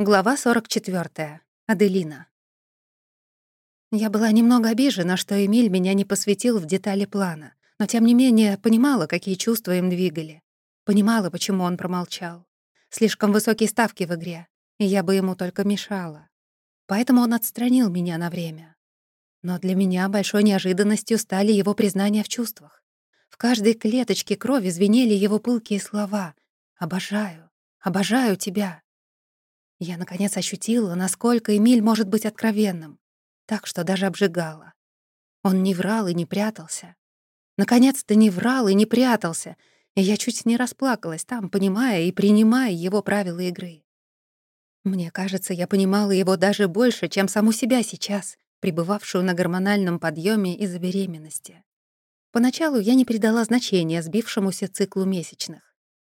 Глава 44. Аделина. Я была немного обижена, что Эмиль меня не посвятил в детали плана, но тем не менее понимала, какие чувства им двигали. Понимала, почему он промолчал. Слишком высокие ставки в игре, и я бы ему только мешала. Поэтому он отстранил меня на время. Но для меня большой неожиданностью стали его признания в чувствах. В каждой клеточке крови звенели его пылкие слова «Обожаю, обожаю тебя». Я, наконец, ощутила, насколько Эмиль может быть откровенным, так что даже обжигала. Он не врал и не прятался. Наконец-то не врал и не прятался, и я чуть не расплакалась там, понимая и принимая его правила игры. Мне кажется, я понимала его даже больше, чем саму себя сейчас, пребывавшую на гормональном подъеме из-за беременности. Поначалу я не придала значения сбившемуся циклу месячных.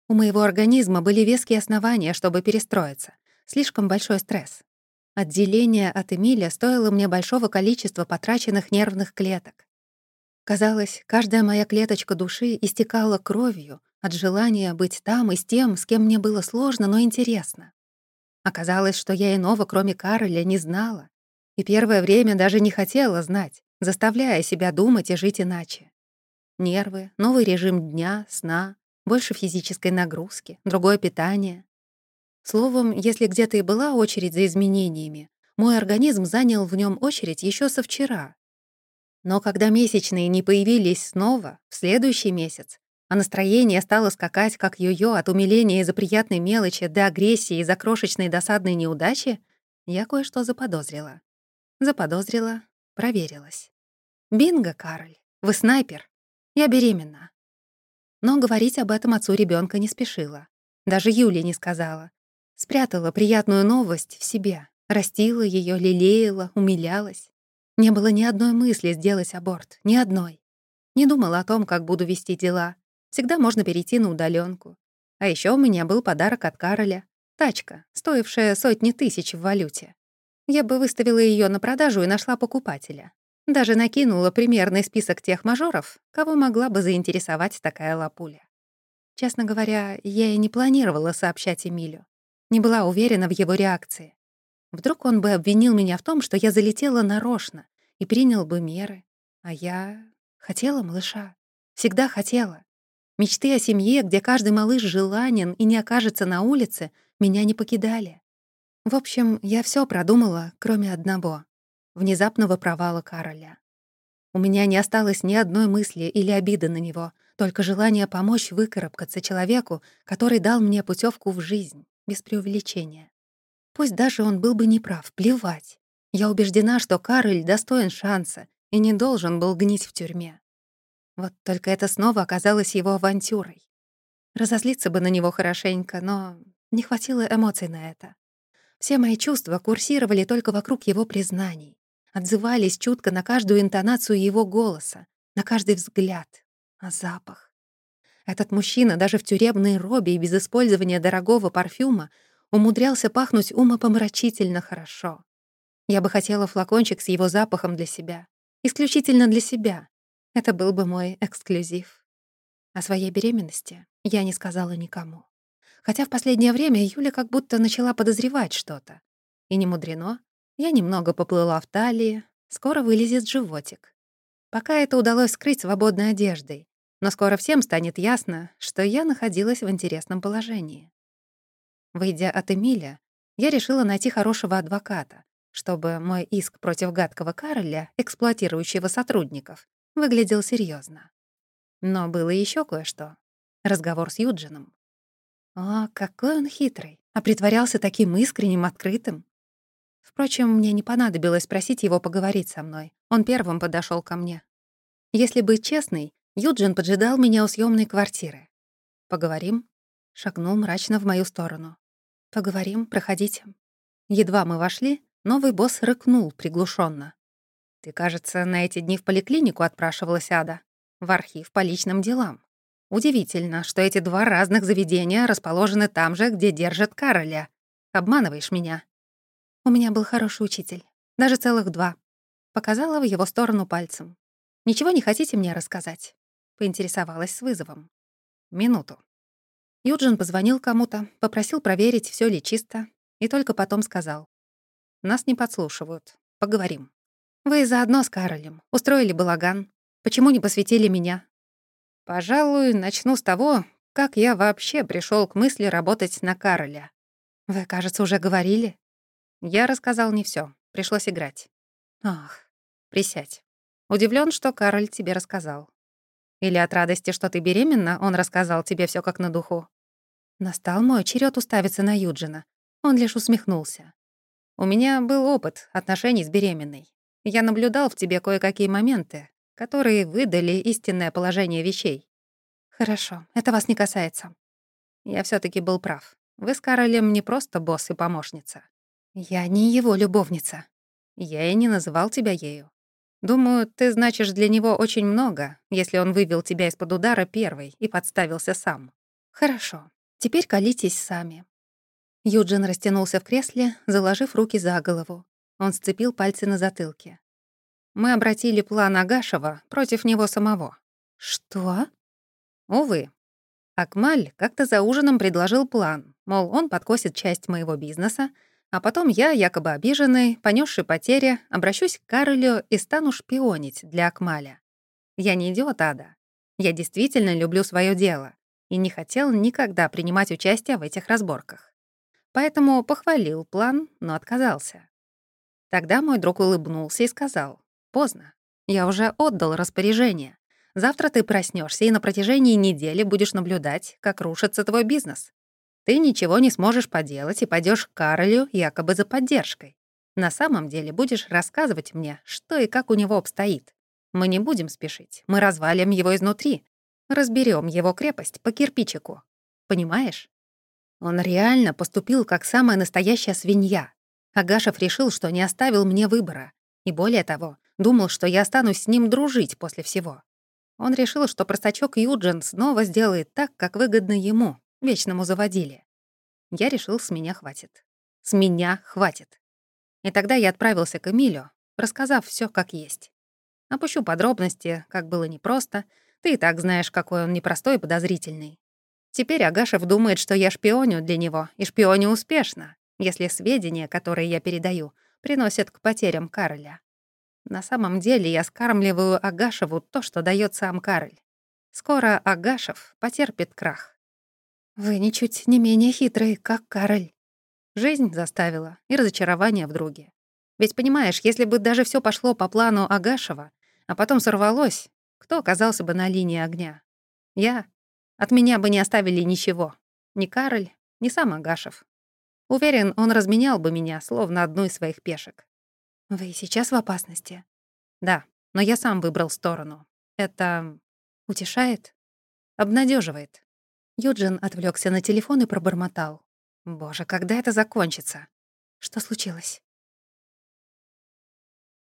У моего организма были веские основания, чтобы перестроиться — Слишком большой стресс. Отделение от Эмиля стоило мне большого количества потраченных нервных клеток. Казалось, каждая моя клеточка души истекала кровью от желания быть там и с тем, с кем мне было сложно, но интересно. Оказалось, что я иного, кроме Кароля, не знала. И первое время даже не хотела знать, заставляя себя думать и жить иначе. Нервы, новый режим дня, сна, больше физической нагрузки, другое питание. Словом, если где-то и была очередь за изменениями, мой организм занял в нем очередь еще со вчера. Но когда месячные не появились снова, в следующий месяц, а настроение стало скакать, как йо-йо, от умиления из-за приятной мелочи до агрессии из-за крошечной досадной неудачи, я кое-что заподозрила. Заподозрила, проверилась. «Бинго, Кароль, вы снайпер. Я беременна». Но говорить об этом отцу ребенка не спешила. Даже Юле не сказала. Спрятала приятную новость в себе, растила ее, лелеяла, умилялась. Не было ни одной мысли сделать аборт, ни одной. Не думала о том, как буду вести дела. Всегда можно перейти на удаленку. А еще у меня был подарок от Кароля. Тачка, стоившая сотни тысяч в валюте. Я бы выставила ее на продажу и нашла покупателя. Даже накинула примерный список тех мажоров, кого могла бы заинтересовать такая лапуля. Честно говоря, я и не планировала сообщать Эмилю. Не была уверена в его реакции. Вдруг он бы обвинил меня в том, что я залетела нарочно и принял бы меры. А я хотела малыша. Всегда хотела. Мечты о семье, где каждый малыш желанен и не окажется на улице, меня не покидали. В общем, я все продумала, кроме одного — внезапного провала Кароля. У меня не осталось ни одной мысли или обиды на него, только желание помочь выкарабкаться человеку, который дал мне путевку в жизнь без преувеличения. Пусть даже он был бы неправ, плевать. Я убеждена, что Кароль достоин шанса и не должен был гнить в тюрьме. Вот только это снова оказалось его авантюрой. Разозлиться бы на него хорошенько, но не хватило эмоций на это. Все мои чувства курсировали только вокруг его признаний, отзывались чутко на каждую интонацию его голоса, на каждый взгляд, а запах. Этот мужчина даже в тюремной робе и без использования дорогого парфюма умудрялся пахнуть умопомрачительно хорошо. Я бы хотела флакончик с его запахом для себя. Исключительно для себя. Это был бы мой эксклюзив. О своей беременности я не сказала никому. Хотя в последнее время Юля как будто начала подозревать что-то. И не мудрено. Я немного поплыла в талии, скоро вылезет животик. Пока это удалось скрыть свободной одеждой. Но скоро всем станет ясно, что я находилась в интересном положении. Выйдя от Эмиля, я решила найти хорошего адвоката, чтобы мой иск против гадкого Кароля, эксплуатирующего сотрудников, выглядел серьезно. Но было еще кое-что. Разговор с Юджином. О, какой он хитрый, а притворялся таким искренним, открытым. Впрочем, мне не понадобилось просить его поговорить со мной. Он первым подошел ко мне. Если быть честной, Юджин поджидал меня у съемной квартиры. «Поговорим?» — шагнул мрачно в мою сторону. «Поговорим, проходите». Едва мы вошли, новый босс рыкнул приглушенно. «Ты, кажется, на эти дни в поликлинику отпрашивалась Ада. В архив по личным делам. Удивительно, что эти два разных заведения расположены там же, где держат Кароля. Обманываешь меня». У меня был хороший учитель. Даже целых два. Показала в его сторону пальцем. «Ничего не хотите мне рассказать?» Поинтересовалась с вызовом. «Минуту». Юджин позвонил кому-то, попросил проверить, все ли чисто. и только потом сказал. «Нас не подслушивают. Поговорим. Вы заодно с Каролем устроили балаган. Почему не посвятили меня?» «Пожалуй, начну с того, как я вообще пришел к мысли работать на Кароля. Вы, кажется, уже говорили?» Я рассказал не все. Пришлось играть. «Ах, присядь. Удивлен, что Кароль тебе рассказал. Или от радости, что ты беременна, он рассказал тебе все как на духу?» Настал мой черед уставиться на Юджина. Он лишь усмехнулся. «У меня был опыт отношений с беременной. Я наблюдал в тебе кое-какие моменты, которые выдали истинное положение вещей. Хорошо, это вас не касается. Я все таки был прав. Вы с Каролем не просто босс и помощница. Я не его любовница. Я и не называл тебя ею. Думаю, ты значишь для него очень много, если он вывел тебя из-под удара первой и подставился сам. Хорошо, теперь колитесь сами. Юджин растянулся в кресле, заложив руки за голову. Он сцепил пальцы на затылке. Мы обратили план Агашева против него самого. Что? Увы. Акмаль как-то за ужином предложил план, мол, он подкосит часть моего бизнеса, а потом я, якобы обиженный, понесший потери, обращусь к Каролю и стану шпионить для Акмаля. Я не идиот, Ада. Я действительно люблю свое дело и не хотел никогда принимать участие в этих разборках. Поэтому похвалил план, но отказался. Тогда мой друг улыбнулся и сказал, «Поздно. Я уже отдал распоряжение. Завтра ты проснешься и на протяжении недели будешь наблюдать, как рушится твой бизнес. Ты ничего не сможешь поделать и пойдешь к Каролю якобы за поддержкой. На самом деле будешь рассказывать мне, что и как у него обстоит. Мы не будем спешить, мы развалим его изнутри, разберем его крепость по кирпичику. Понимаешь? Он реально поступил как самая настоящая свинья. Агашев решил, что не оставил мне выбора. И более того, думал, что я останусь с ним дружить после всего. Он решил, что простачок Юджин снова сделает так, как выгодно ему, вечному заводили. Я решил, с меня хватит. С меня хватит. И тогда я отправился к Эмилю, рассказав все как есть. Опущу подробности, как было непросто. Ты и так знаешь, какой он непростой и подозрительный. Теперь Агашев думает, что я шпионю для него, и шпионю успешно, если сведения, которые я передаю, приносят к потерям Кароля. На самом деле я скармливаю Агашеву то, что дает сам Кароль. Скоро Агашев потерпит крах. Вы ничуть не менее хитрый, как Кароль. Жизнь заставила и разочарование в друге. Ведь понимаешь, если бы даже все пошло по плану Агашева, а потом сорвалось, кто оказался бы на линии огня? Я. От меня бы не оставили ничего. Ни Кароль, ни сам Агашев. Уверен, он разменял бы меня, словно одну из своих пешек. Вы сейчас в опасности? Да, но я сам выбрал сторону. Это утешает? Обнадеживает. Юджин отвлекся на телефон и пробормотал. «Боже, когда это закончится?» «Что случилось?»